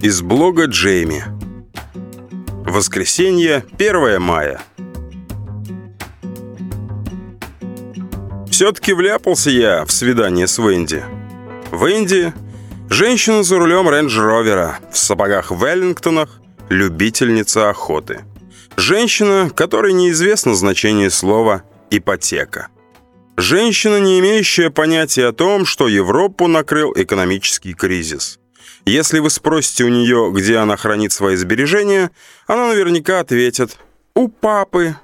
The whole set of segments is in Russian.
Из блога Джейми. Воскресенье, 1 мая. Все-таки вляпался я в свидание с Венди. Венди – женщина за рулем рейндж-ровера, в сапогах Веллингтонах, любительница охоты. Женщина, которой неизвестно значение слова «ипотека». Женщина, не имеющая понятия о том, что Европу накрыл экономический кризис – если вы спросите у нее, где она хранит свои сбережения, она наверняка ответит «У папы».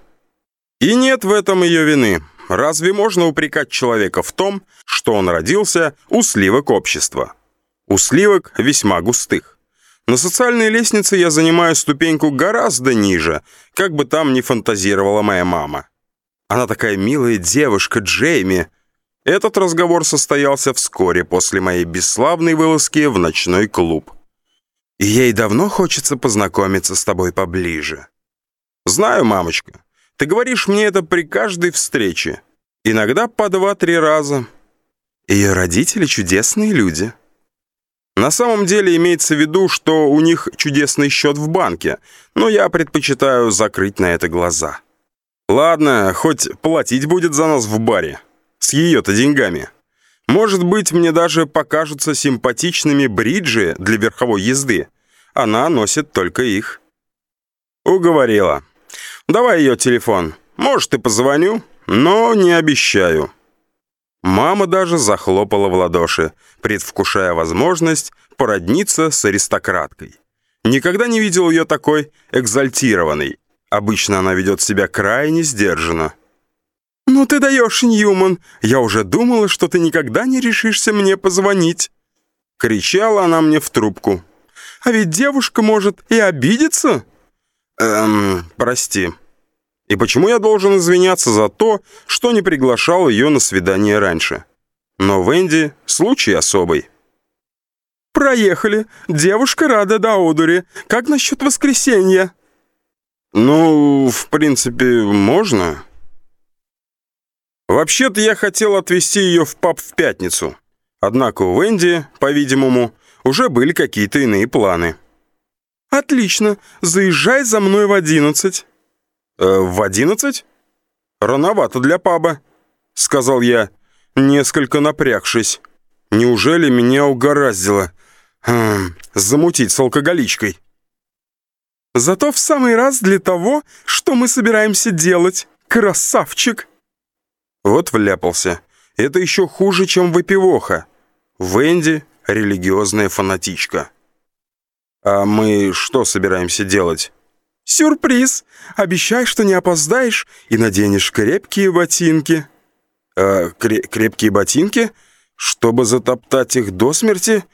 И нет в этом ее вины. Разве можно упрекать человека в том, что он родился у сливок общества? У сливок весьма густых. На социальной лестнице я занимаю ступеньку гораздо ниже, как бы там ни фантазировала моя мама. Она такая милая девушка, Джейми, этот разговор состоялся вскоре после моей бесславной вылазки в ночной клуб. Ей давно хочется познакомиться с тобой поближе. Знаю, мамочка, ты говоришь мне это при каждой встрече. Иногда по два-три раза. Ее родители чудесные люди. На самом деле имеется в виду, что у них чудесный счет в банке, но я предпочитаю закрыть на это глаза. Ладно, хоть платить будет за нас в баре с ее-то деньгами. Может быть, мне даже покажутся симпатичными бриджи для верховой езды. Она носит только их. Уговорила. Давай ее телефон. Может, и позвоню, но не обещаю. Мама даже захлопала в ладоши, предвкушая возможность породниться с аристократкой. Никогда не видел ее такой экзальтированной. Обычно она ведет себя крайне сдержанно. «Ну ты даешь, Ньюман! Я уже думала, что ты никогда не решишься мне позвонить!» Кричала она мне в трубку. «А ведь девушка может и обидеться!» «Эм, прости. И почему я должен извиняться за то, что не приглашал ее на свидание раньше? Но Венди — случай особый». «Проехали. Девушка рада до одури. Как насчет воскресенья?» «Ну, в принципе, можно». Вообще-то я хотел отвезти ее в паб в пятницу. Однако у Венди, по-видимому, уже были какие-то иные планы. «Отлично. Заезжай за мной в одиннадцать». «Э, «В одиннадцать?» «Рановато для паба», — сказал я, несколько напрягшись. «Неужели меня угораздило хм, замутить с алкоголичкой?» «Зато в самый раз для того, что мы собираемся делать, красавчик!» Вот вляпался. Это еще хуже, чем выпивоха. Венди — религиозная фанатичка. А мы что собираемся делать? Сюрприз! Обещай, что не опоздаешь и наденешь крепкие ботинки. А, кре крепкие ботинки? Чтобы затоптать их до смерти?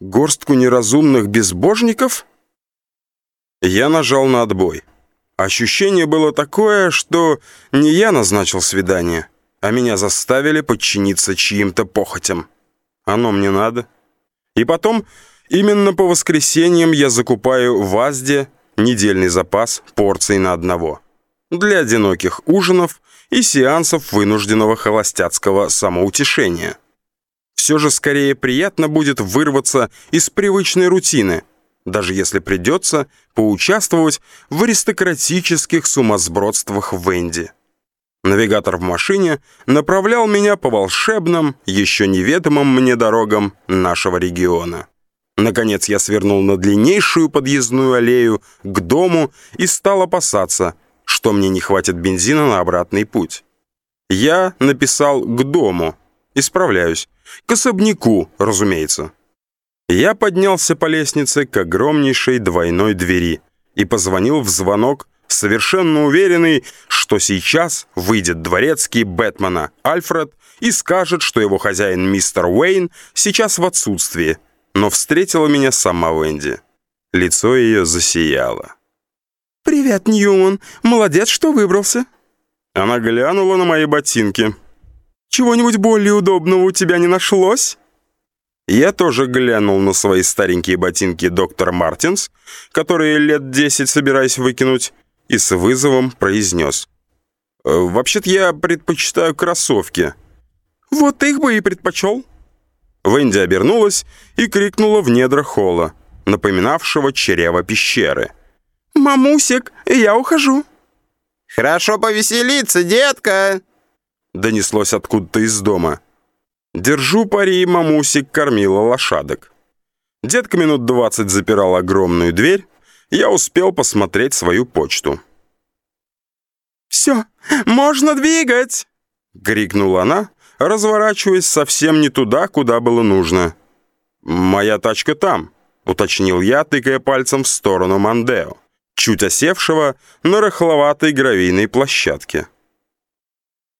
Горстку неразумных безбожников? Я нажал на отбой. Ощущение было такое, что не я назначил свидание а меня заставили подчиниться чьим-то похотям. Оно мне надо. И потом, именно по воскресеньям я закупаю в Азде недельный запас порций на одного. Для одиноких ужинов и сеансов вынужденного холостяцкого самоутешения. Все же скорее приятно будет вырваться из привычной рутины, даже если придется поучаствовать в аристократических сумасбродствах Венди. Навигатор в машине направлял меня по волшебным, еще неведомым мне дорогам нашего региона. Наконец я свернул на длиннейшую подъездную аллею к дому и стал опасаться, что мне не хватит бензина на обратный путь. Я написал «к дому». Исправляюсь. К особняку, разумеется. Я поднялся по лестнице к огромнейшей двойной двери и позвонил в звонок совершенно уверенный, что сейчас выйдет дворецкий Бэтмена Альфред и скажет, что его хозяин мистер Уэйн сейчас в отсутствии, но встретила меня сама Венди. Лицо ее засияло. «Привет, Ньюман. Молодец, что выбрался». Она глянула на мои ботинки. «Чего-нибудь более удобного у тебя не нашлось?» Я тоже глянул на свои старенькие ботинки доктор Мартинс, которые лет десять собираюсь выкинуть, и с вызовом произнес. «Э, «Вообще-то я предпочитаю кроссовки». «Вот их бы и предпочел». Венди обернулась и крикнула в недра холла. напоминавшего чрево пещеры. «Мамусик, я ухожу». «Хорошо повеселиться, детка!» Донеслось откуда-то из дома. Держу пари, мамусик кормила лошадок. Детка минут двадцать запирал огромную дверь. Я успел посмотреть свою почту. «Все, можно двигать!» — крикнула она, разворачиваясь совсем не туда, куда было нужно. «Моя тачка там», — уточнил я, тыкая пальцем в сторону Мандео, чуть осевшего на рыхловатой гравийной площадке.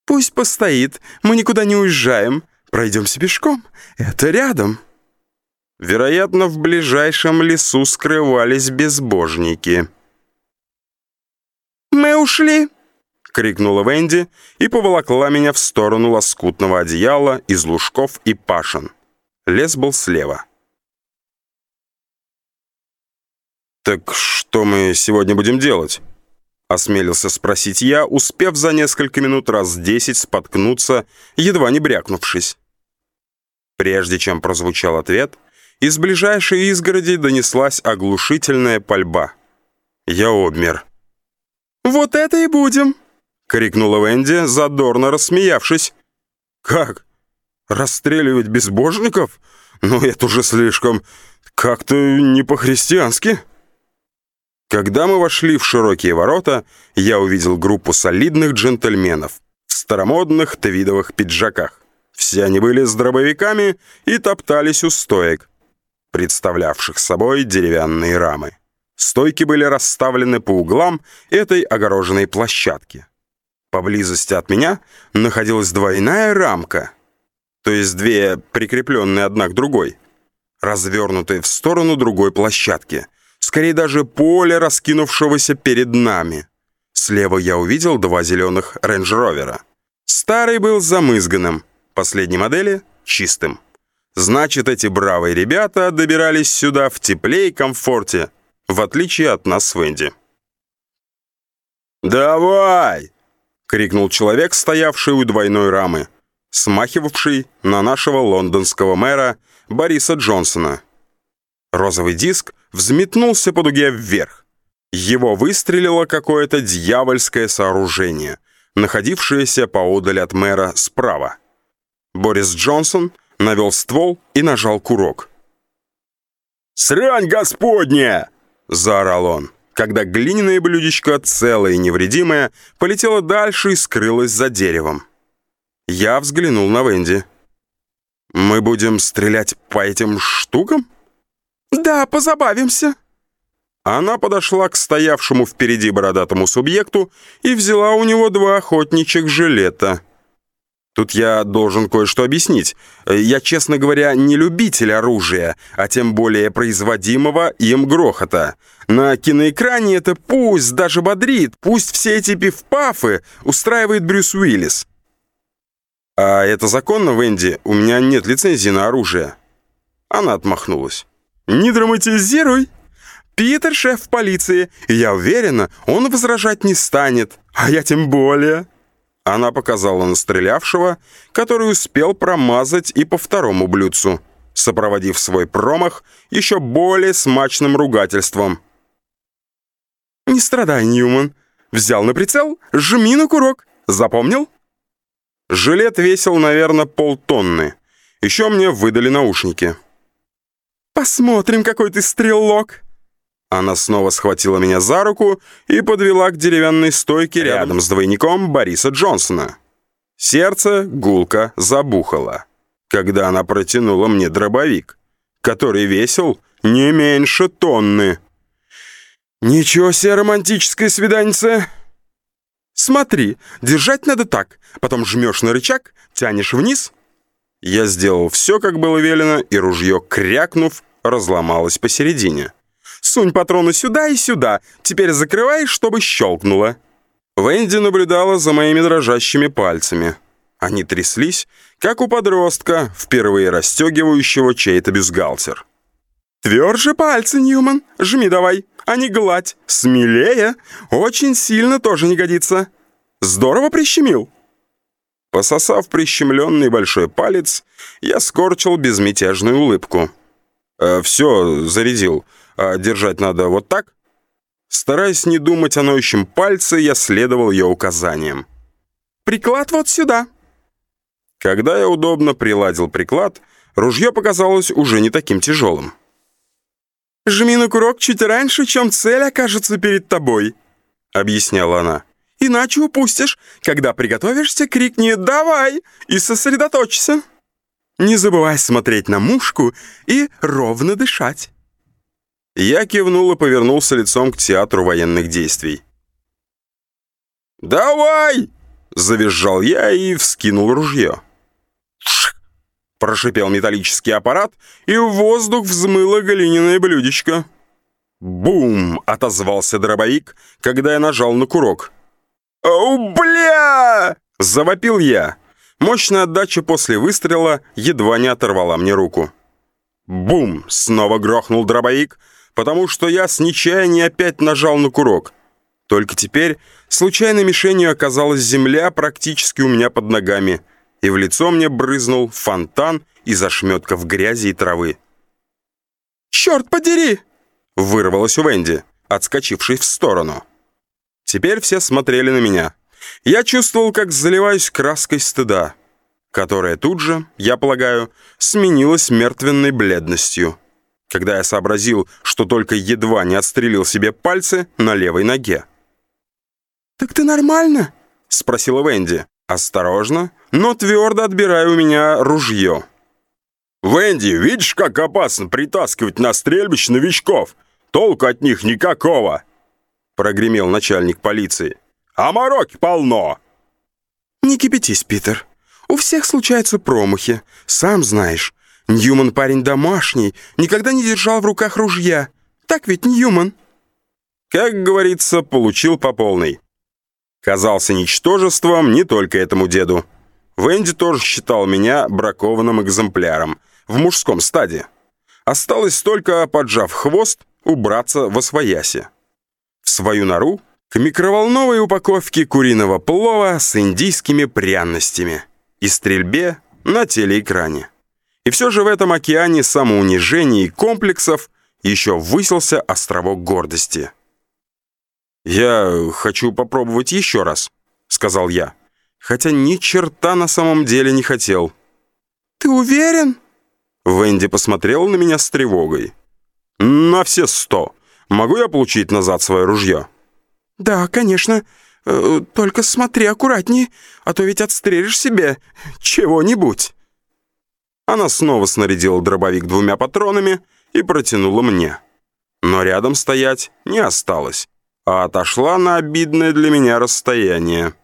«Пусть постоит, мы никуда не уезжаем. Пройдемся пешком, это рядом». Вероятно, в ближайшем лесу скрывались безбожники. «Мы ушли!» — крикнула Венди и поволокла меня в сторону лоскутного одеяла из лужков и пашин. Лес был слева. «Так что мы сегодня будем делать?» Осмелился спросить я, успев за несколько минут раз десять споткнуться, едва не брякнувшись. Прежде чем прозвучал ответ, из ближайшей изгороди донеслась оглушительная пальба. Я обмер. «Вот это и будем!» — крикнула Венди, задорно рассмеявшись. «Как? Расстреливать безбожников? Ну, это уже слишком... Как-то не по-христиански». Когда мы вошли в широкие ворота, я увидел группу солидных джентльменов в старомодных твидовых пиджаках. Все они были с дробовиками и топтались у стоек, представлявших собой деревянные рамы. Стойки были расставлены по углам этой огороженной площадки. Поблизости от меня находилась двойная рамка, то есть две прикрепленные одна к другой, развернутые в сторону другой площадки — скорее даже поле, раскинувшегося перед нами. Слева я увидел два зеленых рейндж-ровера. Старый был замызганным, последней модели — чистым. Значит, эти бравые ребята добирались сюда в тепле и комфорте, в отличие от нас с Венди. «Давай!» — крикнул человек, стоявший у двойной рамы, смахивавший на нашего лондонского мэра Бориса Джонсона. Розовый диск взметнулся по дуге вверх. Его выстрелило какое-то дьявольское сооружение, находившееся поодаль от мэра справа. Борис Джонсон навел ствол и нажал курок. «Срань господня!» — заорал он, когда глиняное блюдечко, целое и невредимое, полетело дальше и скрылось за деревом. Я взглянул на Венди. «Мы будем стрелять по этим штукам?» «Да, позабавимся». Она подошла к стоявшему впереди бородатому субъекту и взяла у него два охотничьих жилета. Тут я должен кое-что объяснить. Я, честно говоря, не любитель оружия, а тем более производимого им грохота. На киноэкране это пусть даже бодрит, пусть все эти пиф-пафы устраивает Брюс Уиллис. «А это законно, Венди? У меня нет лицензии на оружие». Она отмахнулась. «Не драматизируй. Питер — шеф полиции, я уверена, он возражать не станет, а я тем более». Она показала на стрелявшего, который успел промазать и по второму блюдцу, сопроводив свой промах еще более смачным ругательством. «Не страдай, Ньюман. Взял на прицел, жми на курок. Запомнил?» Жилет весил, наверное, полтонны. Еще мне выдали наушники. «Посмотрим, какой ты стрелок!» Она снова схватила меня за руку и подвела к деревянной стойке рядом, с двойником Бориса Джонсона. Сердце гулко забухало, когда она протянула мне дробовик, который весил не меньше тонны. «Ничего себе романтическое свиданьце!» «Смотри, держать надо так, потом жмешь на рычаг, тянешь вниз». Я сделал все, как было велено, и ружье, крякнув, разломалась посередине. «Сунь патроны сюда и сюда, теперь закрывай, чтобы щелкнуло». Венди наблюдала за моими дрожащими пальцами. Они тряслись, как у подростка, впервые расстегивающего чей-то бюстгальтер. «Тверже пальцы, Ньюман, жми давай, а не гладь, смелее, очень сильно тоже не годится. Здорово прищемил». Пососав прищемленный большой палец, я скорчил безмятежную улыбку. Э, «Все, зарядил. А держать надо вот так?» Стараясь не думать о ноющем пальце, я следовал ее указаниям. «Приклад вот сюда». Когда я удобно приладил приклад, ружье показалось уже не таким тяжелым. «Жми на курок чуть раньше, чем цель окажется перед тобой», — объясняла она. «Иначе упустишь. Когда приготовишься, крикни «давай» и сосредоточься. Не забывай смотреть на мушку и ровно дышать». Я кивнул и повернулся лицом к театру военных действий. «Давай!» — завизжал я и вскинул ружье. Прошипел металлический аппарат, и в воздух взмыло глиняное блюдечко. «Бум!» — отозвался дробовик, когда я нажал на курок. «О, бля!» — завопил я. Мощная отдача после выстрела едва не оторвала мне руку. «Бум!» — снова грохнул дробовик, потому что я с нечаяния опять нажал на курок. Только теперь случайной мишенью оказалась земля практически у меня под ногами, и в лицо мне брызнул фонтан из ошметков грязи и травы. «Черт подери!» — вырвалось у Венди, отскочившей в сторону. Теперь все смотрели на меня. Я чувствовал, как заливаюсь краской стыда, которая тут же, я полагаю, сменилась мертвенной бледностью, когда я сообразил, что только едва не отстрелил себе пальцы на левой ноге. «Так ты нормально?» — спросила Венди. Осторожно, но твердо отбирая у меня ружье. «Венди, видишь, как опасно притаскивать на стрельбище новичков? Толку от них никакого!» Прогремел начальник полиции. «А мороки полно!» «Не кипятись, Питер. У всех случаются промахи. Сам знаешь. Ньюман парень домашний, никогда не держал в руках ружья. Так ведь, Ньюман?» Как говорится, получил по полной. Казался ничтожеством не только этому деду. Венди тоже считал меня бракованным экземпляром в мужском стаде. Осталось только, поджав хвост, убраться во свояси. В свою нору к микроволновой упаковке куриного плова с индийскими пряностями и стрельбе на телеэкране. И все же в этом океане самоунижений и комплексов еще высился островок гордости — «Я хочу попробовать еще раз», — сказал я. Хотя ни черта на самом деле не хотел. «Ты уверен?» Венди посмотрел на меня с тревогой. «На все сто. Могу я получить назад свое ружье?» «Да, конечно. Э, только смотри аккуратнее, а то ведь отстрелишь себе чего-нибудь». Она снова снарядила дробовик двумя патронами и протянула мне. Но рядом стоять не осталось а отошла на обидное для меня расстояние.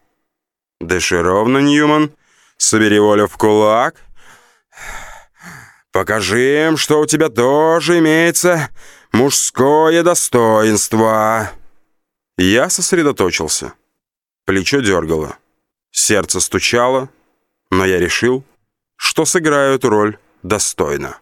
«Дыши ровно, Ньюман. Собери волю в кулак. Покажи им, что у тебя тоже имеется мужское достоинство». Я сосредоточился. Плечо дергало. Сердце стучало, но я решил, что сыграю эту роль достойно.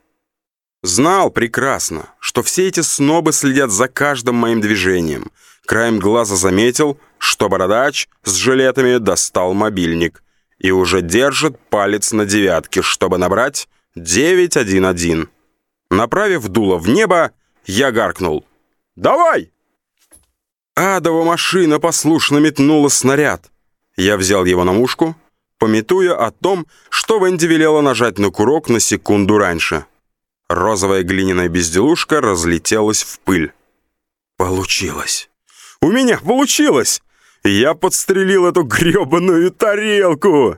Знал прекрасно, что все эти снобы следят за каждым моим движением — Краем глаза заметил, что бородач с жилетами достал мобильник и уже держит палец на девятке, чтобы набрать 911. Направив дуло в небо, я гаркнул. «Давай!» Адова машина послушно метнула снаряд. Я взял его на мушку, пометуя о том, что Венди велела нажать на курок на секунду раньше. Розовая глиняная безделушка разлетелась в пыль. Получилось. У меня получилось! Я подстрелил эту грёбаную тарелку!»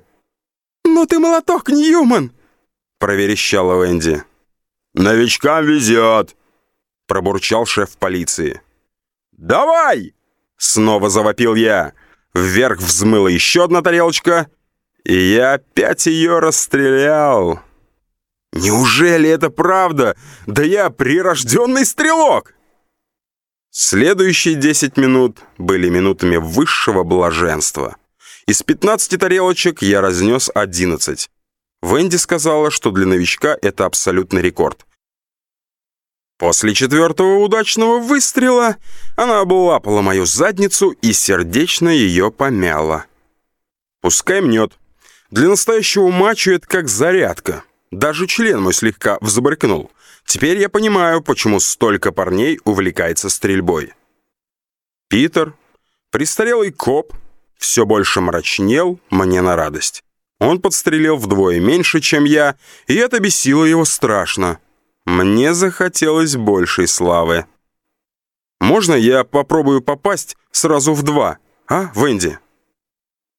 «Ну ты молоток, Ньюман!» — проверещала Венди. «Новичкам везет!» — пробурчал шеф полиции. «Давай!» — снова завопил я. Вверх взмыла еще одна тарелочка, и я опять ее расстрелял. «Неужели это правда? Да я прирожденный стрелок!» Следующие 10 минут были минутами высшего блаженства. Из 15 тарелочек я разнес 11. Венди сказала, что для новичка это абсолютный рекорд. После четвертого удачного выстрела она облапала мою задницу и сердечно ее помяла. Пускай мнет. Для настоящего мачо это как зарядка. Даже член мой слегка взбрыкнул. Теперь я понимаю, почему столько парней увлекается стрельбой. Питер, престарелый коп, все больше мрачнел мне на радость. Он подстрелил вдвое меньше, чем я, и это бесило его страшно. Мне захотелось большей славы. «Можно я попробую попасть сразу в два, а, Венди?»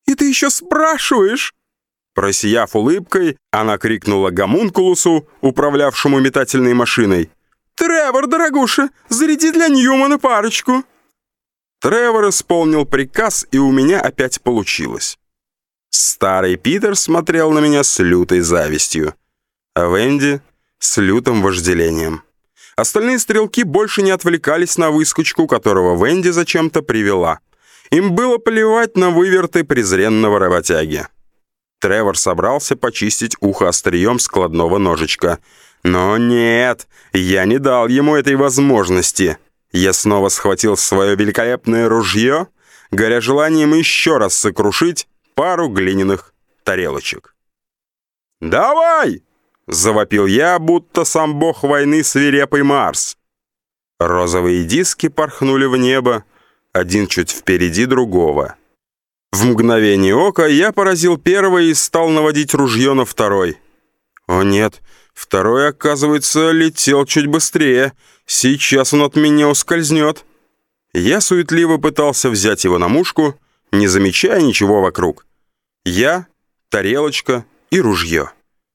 «И ты еще спрашиваешь?» Просияв улыбкой, она крикнула гомункулусу, управлявшему метательной машиной. «Тревор, дорогуша, заряди для Ньюмана парочку!» Тревор исполнил приказ, и у меня опять получилось. Старый Питер смотрел на меня с лютой завистью, а Венди — с лютым вожделением. Остальные стрелки больше не отвлекались на выскочку, которого Венди зачем-то привела. Им было плевать на выверты презренного работяги. Тревор собрался почистить ухо острием складного ножичка. Но нет, я не дал ему этой возможности. Я снова схватил свое великолепное ружье, горя желанием еще раз сокрушить пару глиняных тарелочек. «Давай!» — завопил я, будто сам бог войны свирепый Марс. Розовые диски порхнули в небо, один чуть впереди другого. В мгновение ока я поразил первый и стал наводить ружье на второй. О нет, второй, оказывается, летел чуть быстрее. Сейчас он от меня ускользнет. Я суетливо пытался взять его на мушку, не замечая ничего вокруг. Я, тарелочка и ружье.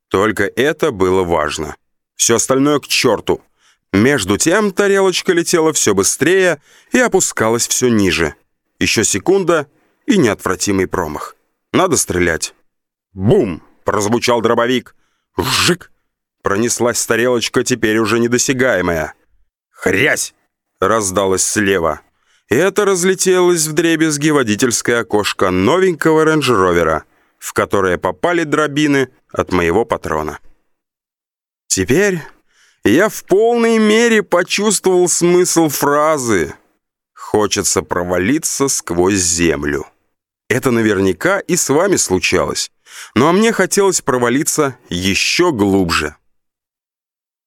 Только это было важно. Все остальное к черту. Между тем тарелочка летела все быстрее и опускалась все ниже. Еще секунда — и неотвратимый промах. Надо стрелять. Бум! Прозвучал дробовик. Жик! Пронеслась тарелочка, теперь уже недосягаемая. Хрясь! Раздалось слева. Это разлетелось в дребезги водительское окошко новенького рейндж-ровера, в которое попали дробины от моего патрона. Теперь я в полной мере почувствовал смысл фразы «Хочется провалиться сквозь землю». Это наверняка и с вами случалось. Ну а мне хотелось провалиться еще глубже.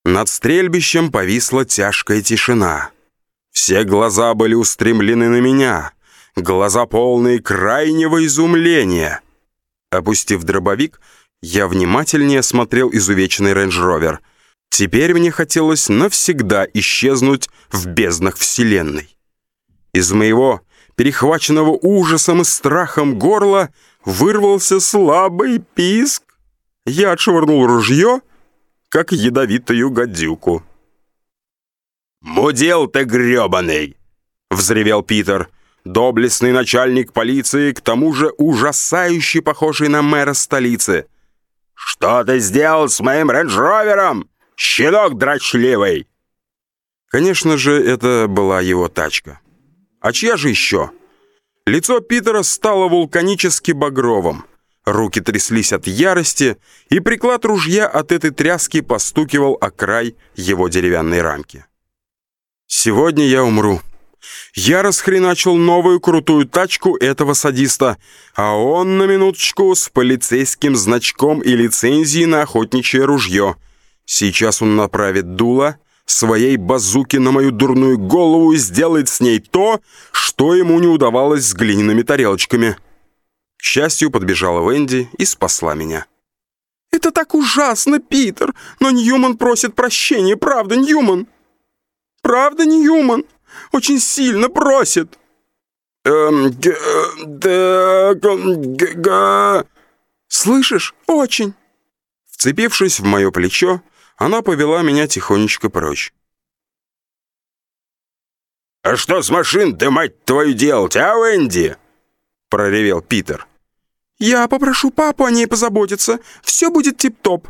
Над стрельбищем повисла тяжкая тишина. Все глаза были устремлены на меня. Глаза полные крайнего изумления. Опустив дробовик, я внимательнее смотрел изувеченный рейндж-ровер. Теперь мне хотелось навсегда исчезнуть в безднах Вселенной. Из моего перехваченного ужасом и страхом горла, вырвался слабый писк. Я отшвырнул ружье, как ядовитую гадюку. «Мудел ты грёбаный!» — взревел Питер. Доблестный начальник полиции, к тому же ужасающе похожий на мэра столицы. «Что ты сделал с моим рейндж-ровером, щенок дрочливый?» Конечно же, это была его тачка. А чья же еще? Лицо Питера стало вулканически багровым. Руки тряслись от ярости, и приклад ружья от этой тряски постукивал о край его деревянной рамки. «Сегодня я умру», я расхреначил новую крутую тачку этого садиста, а он, на минуточку, с полицейским значком и лицензией на охотничье ружье. Сейчас он направит дуло своей базуки на мою дурную голову и сделает с ней то, что ему не удавалось с глиняными тарелочками. К счастью, подбежала Венди и спасла меня. «Это так ужасно, Питер, но Ньюман просит прощения, правда, Ньюман? Правда, Ньюман? Очень сильно просит!» «Эм, га...» «Слышишь? Очень!» Вцепившись в мое плечо, она повела меня тихонечко прочь. «А что с машин ты, мать твою, делать, а, Венди?» — проревел Питер. «Я попрошу папу о ней позаботиться. Все будет тип-топ».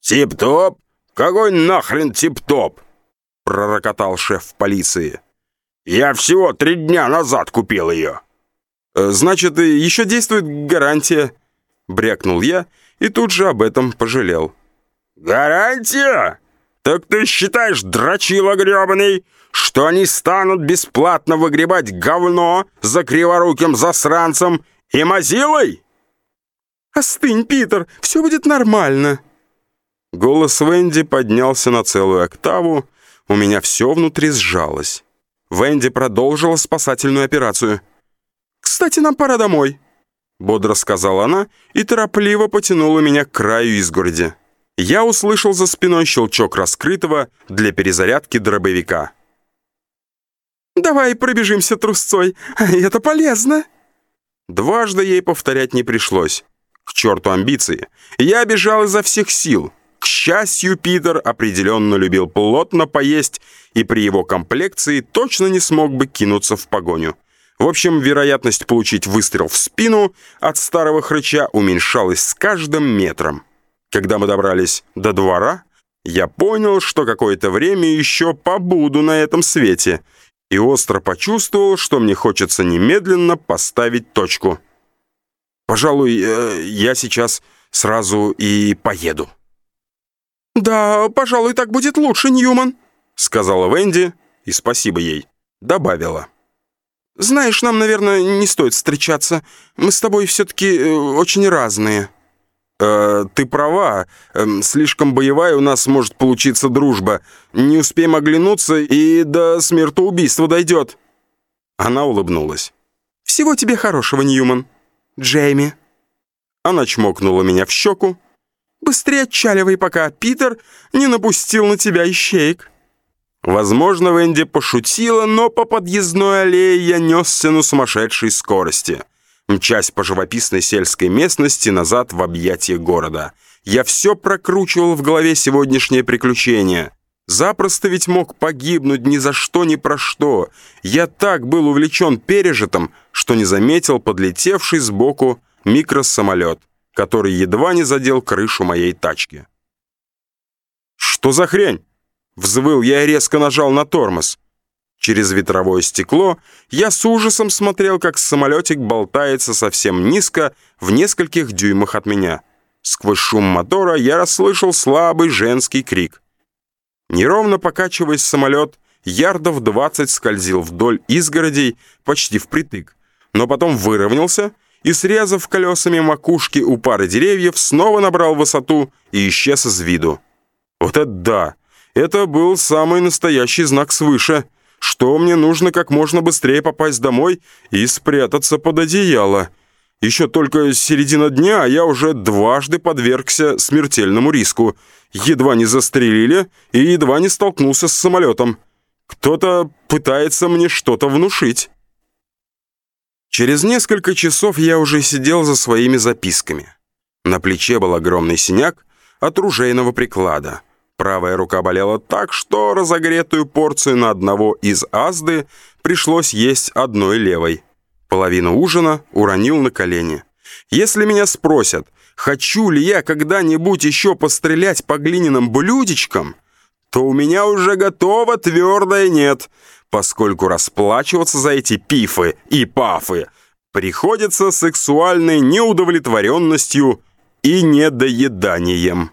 «Тип-топ? Какой нахрен тип-топ?» — пророкотал шеф полиции. «Я всего три дня назад купил ее». «Э, «Значит, еще действует гарантия», — брякнул я и тут же об этом пожалел. «Гарантия? Так ты считаешь, дрочила гребаный, что они станут бесплатно выгребать говно за криворуким засранцем и мазилой?» «Остынь, Питер, все будет нормально». Голос Венди поднялся на целую октаву, у меня все внутри сжалось. Венди продолжила спасательную операцию. «Кстати, нам пора домой», — бодро сказала она и торопливо потянула меня к краю изгороди. Я услышал за спиной щелчок раскрытого для перезарядки дробовика. «Давай пробежимся трусцой, это полезно!» Дважды ей повторять не пришлось. К черту амбиции. Я бежал изо всех сил. К счастью, Питер определенно любил плотно поесть и при его комплекции точно не смог бы кинуться в погоню. В общем, вероятность получить выстрел в спину от старого хрыча уменьшалась с каждым метром. Когда мы добрались до двора, я понял, что какое-то время еще побуду на этом свете, и остро почувствовал, что мне хочется немедленно поставить точку. Пожалуй, э, я сейчас сразу и поеду. «Да, пожалуй, так будет лучше, Ньюман», — сказала Венди, и спасибо ей, добавила. «Знаешь, нам, наверное, не стоит встречаться. Мы с тобой все-таки э, очень разные». «Э, «Ты права. Э, слишком боевая у нас может получиться дружба. Не успеем оглянуться, и до смертоубийства дойдет». Она улыбнулась. «Всего тебе хорошего, Ньюман. Джейми». Она чмокнула меня в щеку, Быстрее отчаливай, пока Питер не напустил на тебя ищеек». Возможно, Венди пошутила, но по подъездной аллее я несся на сумасшедшей скорости, мчась по живописной сельской местности назад в объятия города. Я все прокручивал в голове сегодняшнее приключение. Запросто ведь мог погибнуть ни за что, ни про что. Я так был увлечен пережитым, что не заметил подлетевший сбоку микросамолет который едва не задел крышу моей тачки. «Что за хрень?» Взвыл я и резко нажал на тормоз. Через ветровое стекло я с ужасом смотрел, как самолетик болтается совсем низко, в нескольких дюймах от меня. Сквозь шум мотора я расслышал слабый женский крик. Неровно покачиваясь самолет, ярдов двадцать скользил вдоль изгородей почти впритык, но потом выровнялся и, срезав колесами макушки у пары деревьев, снова набрал высоту и исчез из виду. Вот это да! Это был самый настоящий знак свыше, что мне нужно как можно быстрее попасть домой и спрятаться под одеяло. Еще только середина дня, а я уже дважды подвергся смертельному риску. Едва не застрелили и едва не столкнулся с самолетом. Кто-то пытается мне что-то внушить. Через несколько часов я уже сидел за своими записками. На плече был огромный синяк от ружейного приклада. Правая рука болела так, что разогретую порцию на одного из азды пришлось есть одной левой. Половину ужина уронил на колени. Если меня спросят, хочу ли я когда-нибудь еще пострелять по глиняным блюдечкам, то у меня уже готово твердое «нет», поскольку расплачиваться за эти пифы и пафы приходится сексуальной неудовлетворенностью и недоеданием.